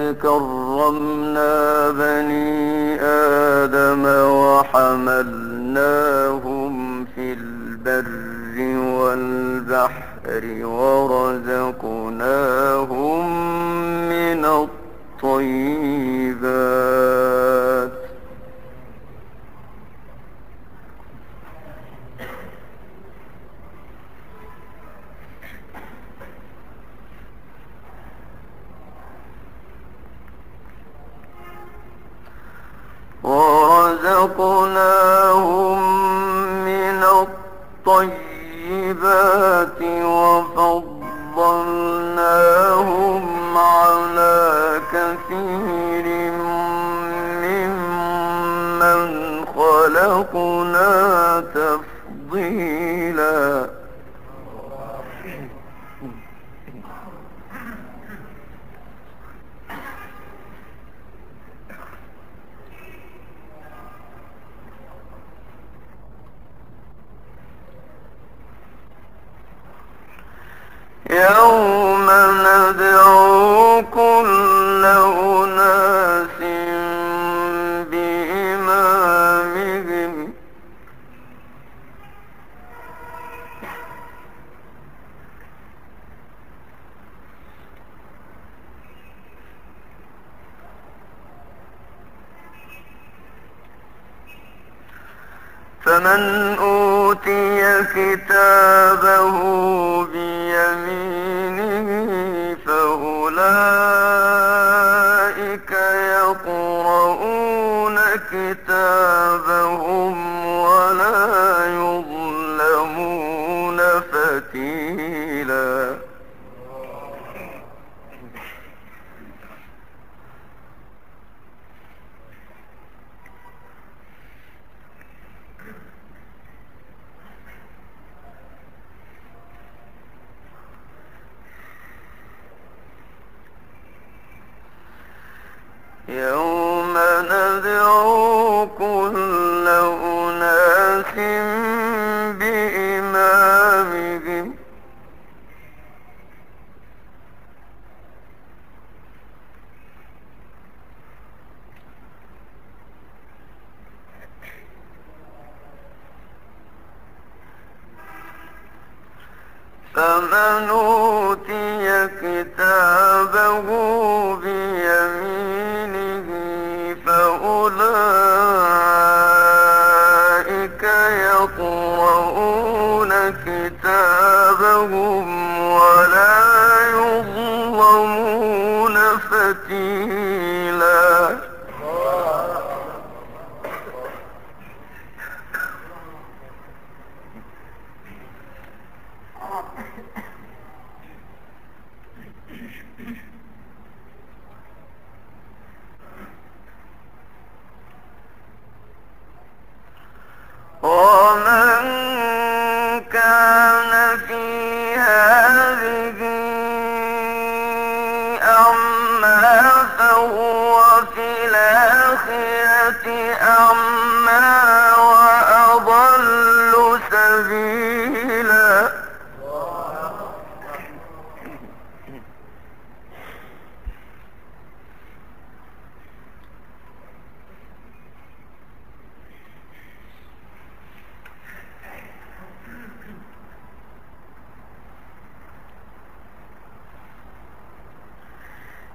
ولقد كرمنا بني آدم وحملناهم في البر والبحر ورزقناهم من الطيبات. Eu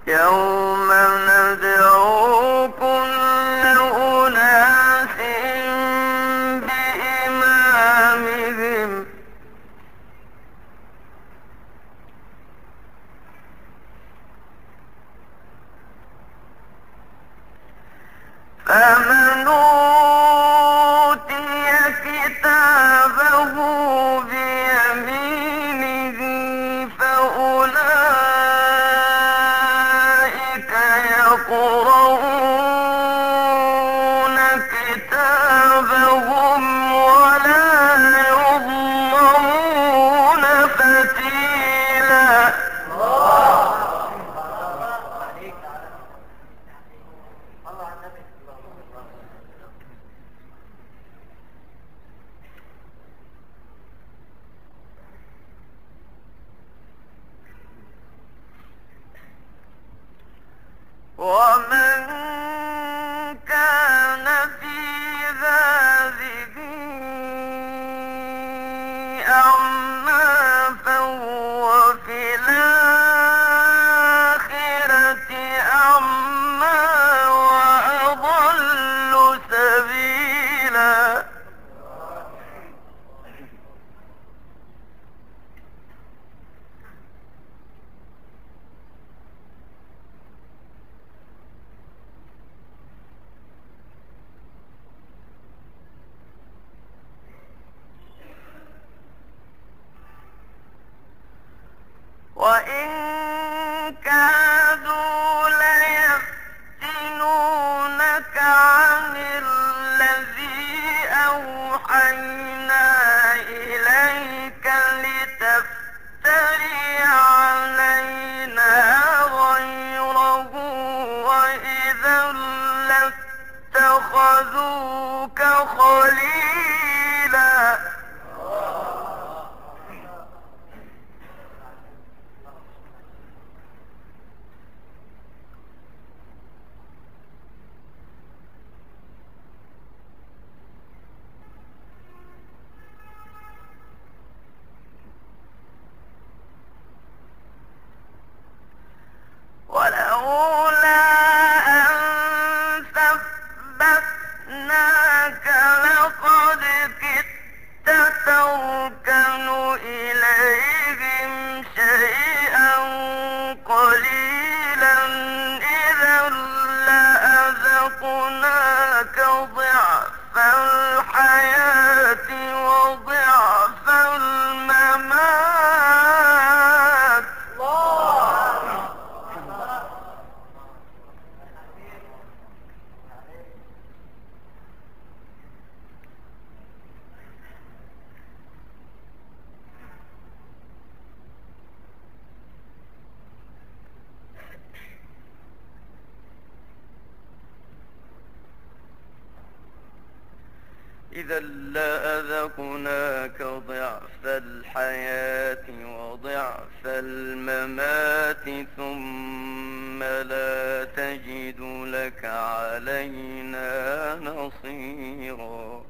يوم وإن كان إذا الممات ثم لا تجد لك علينا نصيرا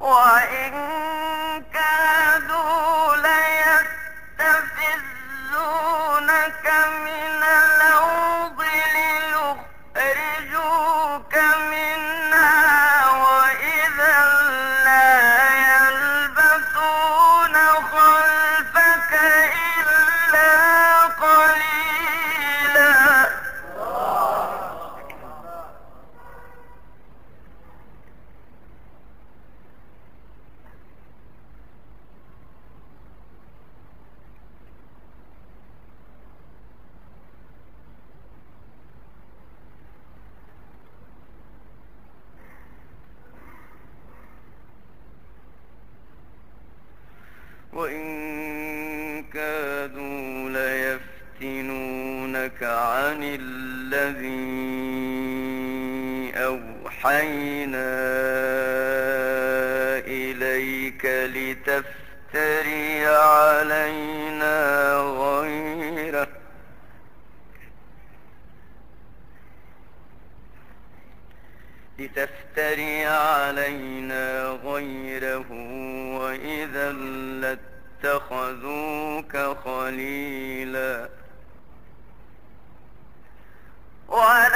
وإن كادوا أوحينا إليك لتفتري علينا غيره. لتفتري علينا غيره وإذا لاتخذوك خليلا. ولولا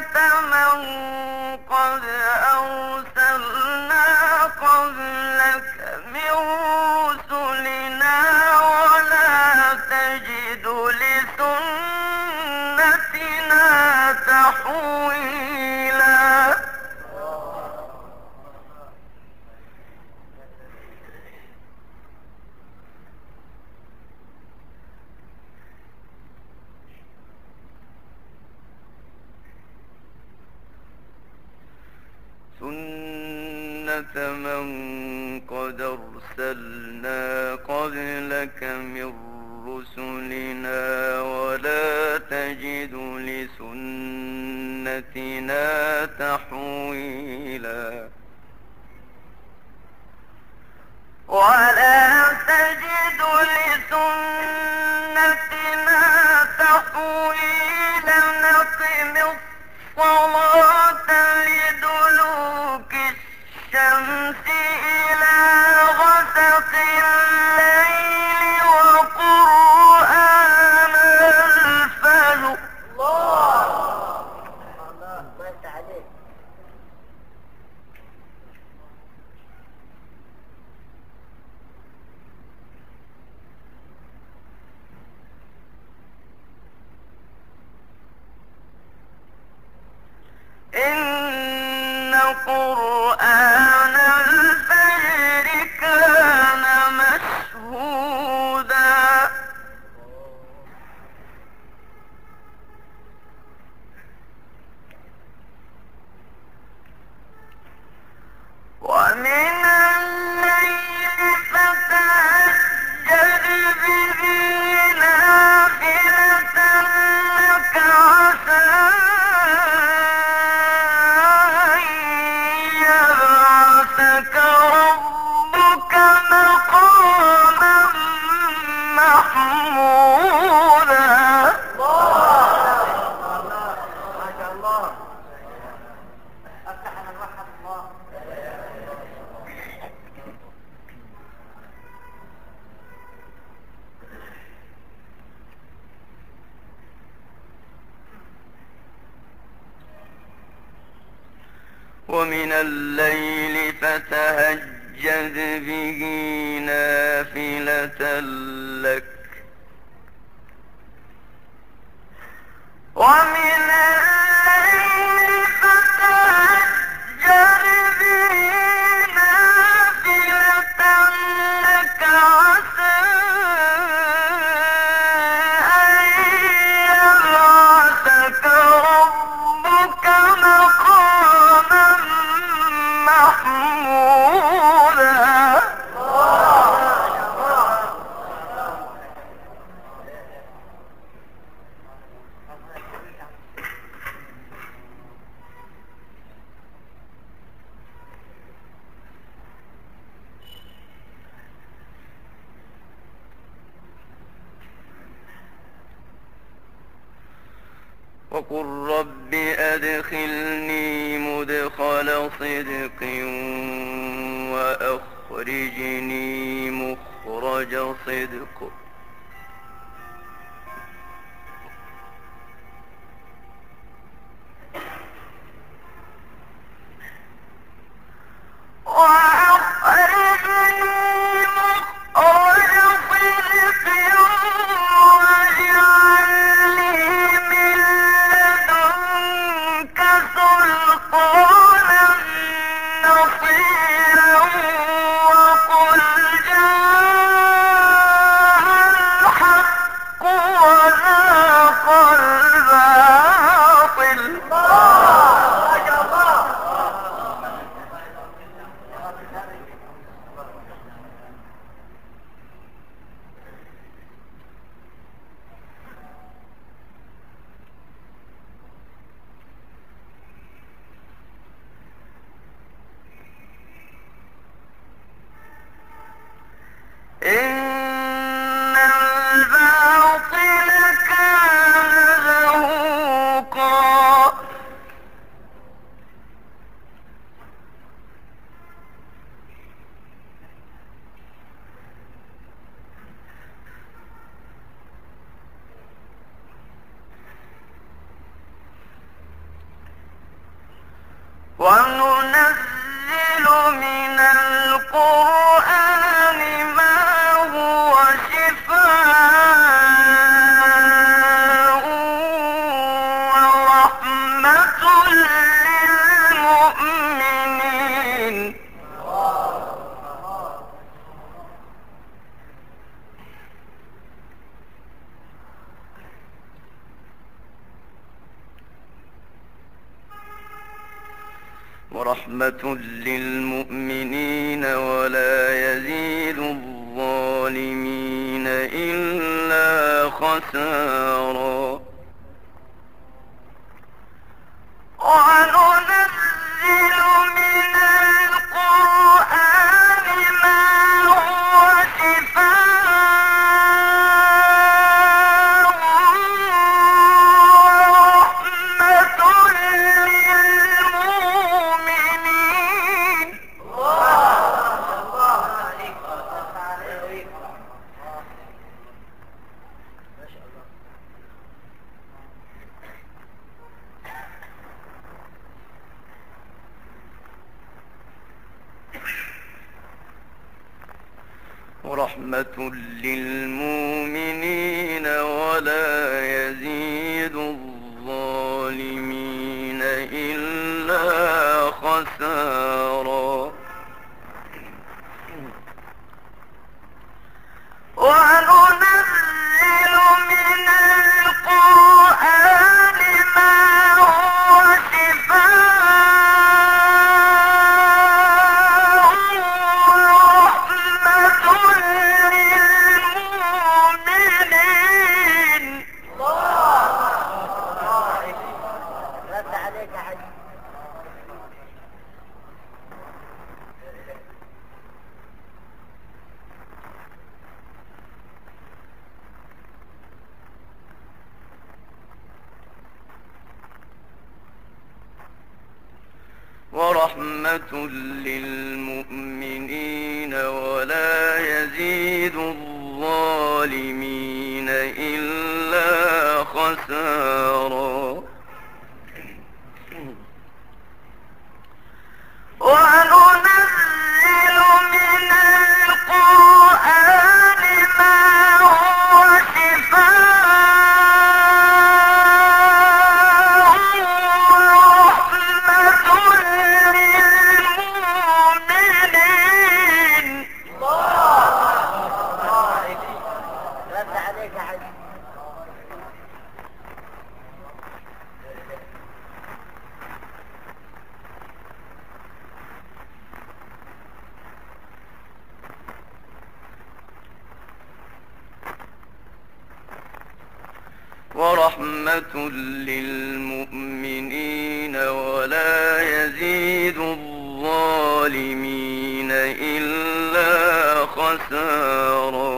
ثمن ومن وأخرجني مخرج صدق. ورحمة للمؤمنين ولا يزيد الظالمين إلا خساراً. رحمة للمؤمنين ولا يزيد الظالمين إلا خسارا ورحمة للمؤمنين ولا يزيد الظالمين إلا خسارا. ورحمة للمؤمنين ولا يزيد الظالمين إلا خسارا.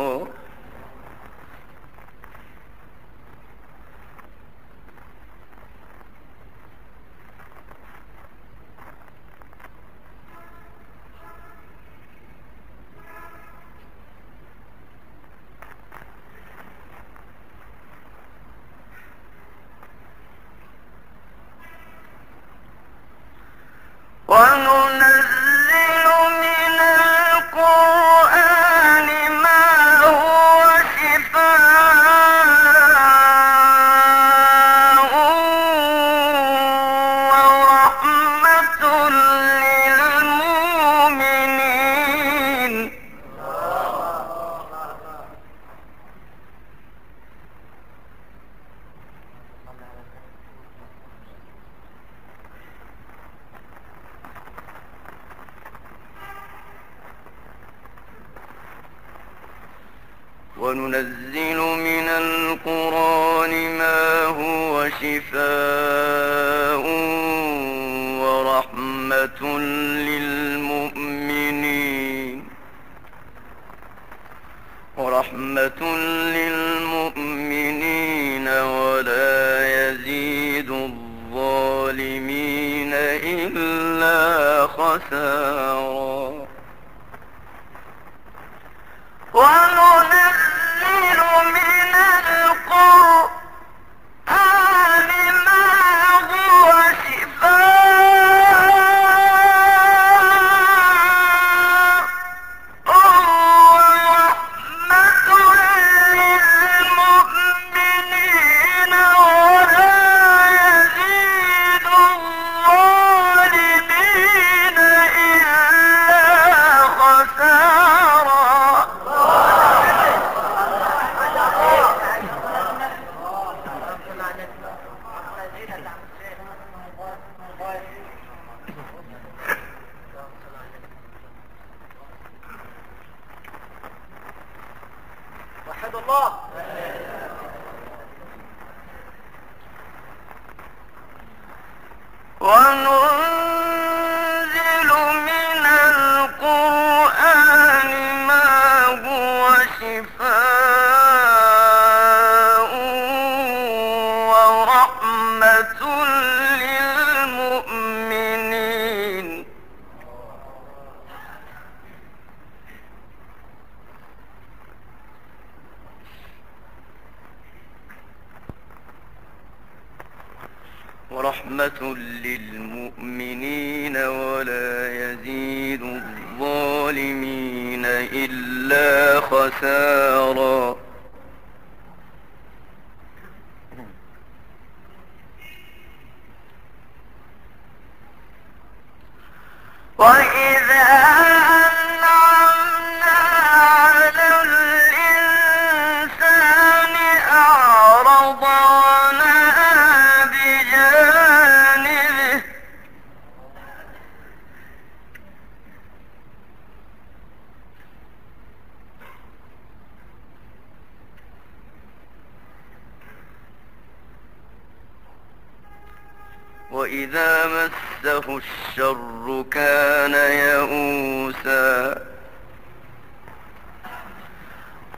وإذا مسه الشر كان يئوسا.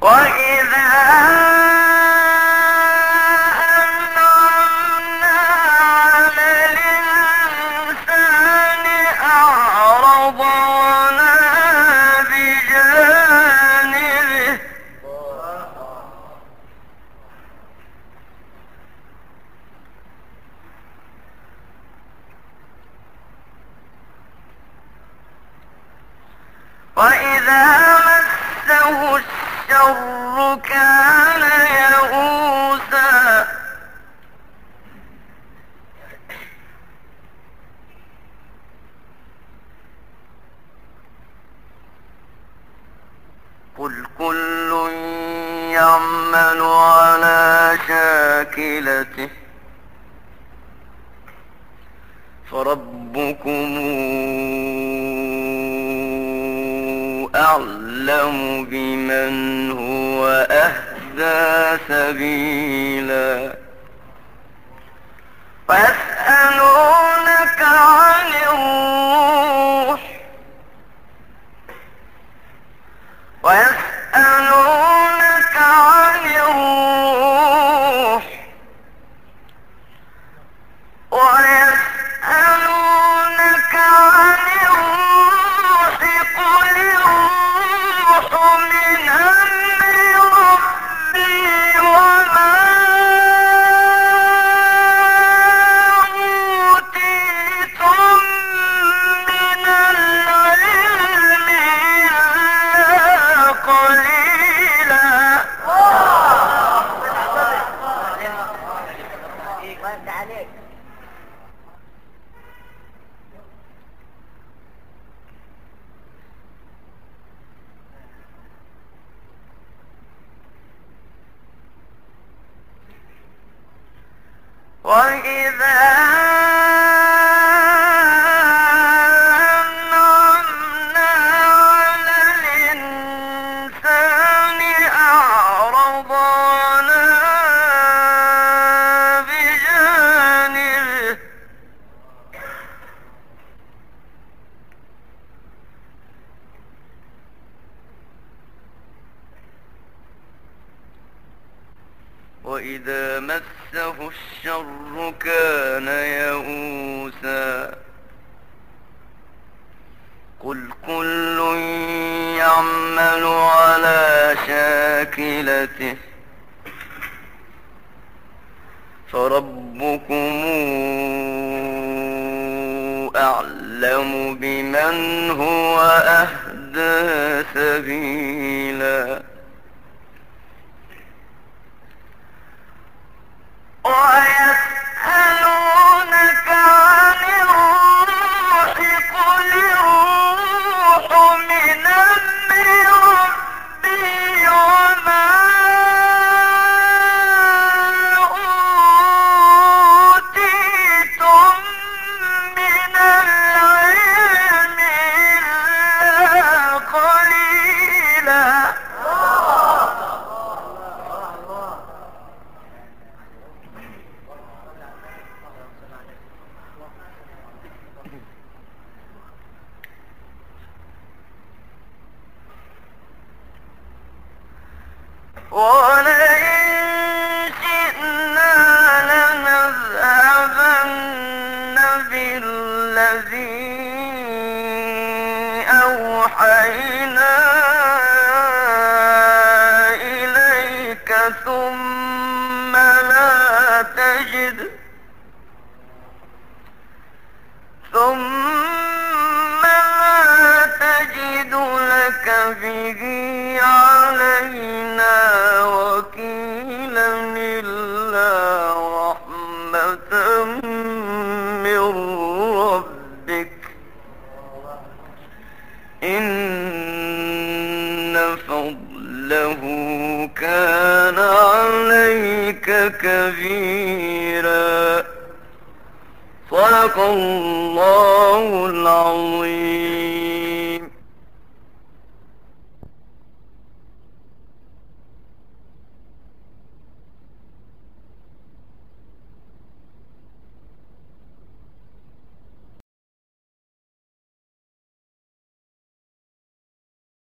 وإذا مسه الشر كان تجد ثم لا تجد لك به كبيرا. صدق الله العظيم.